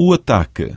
o ataque.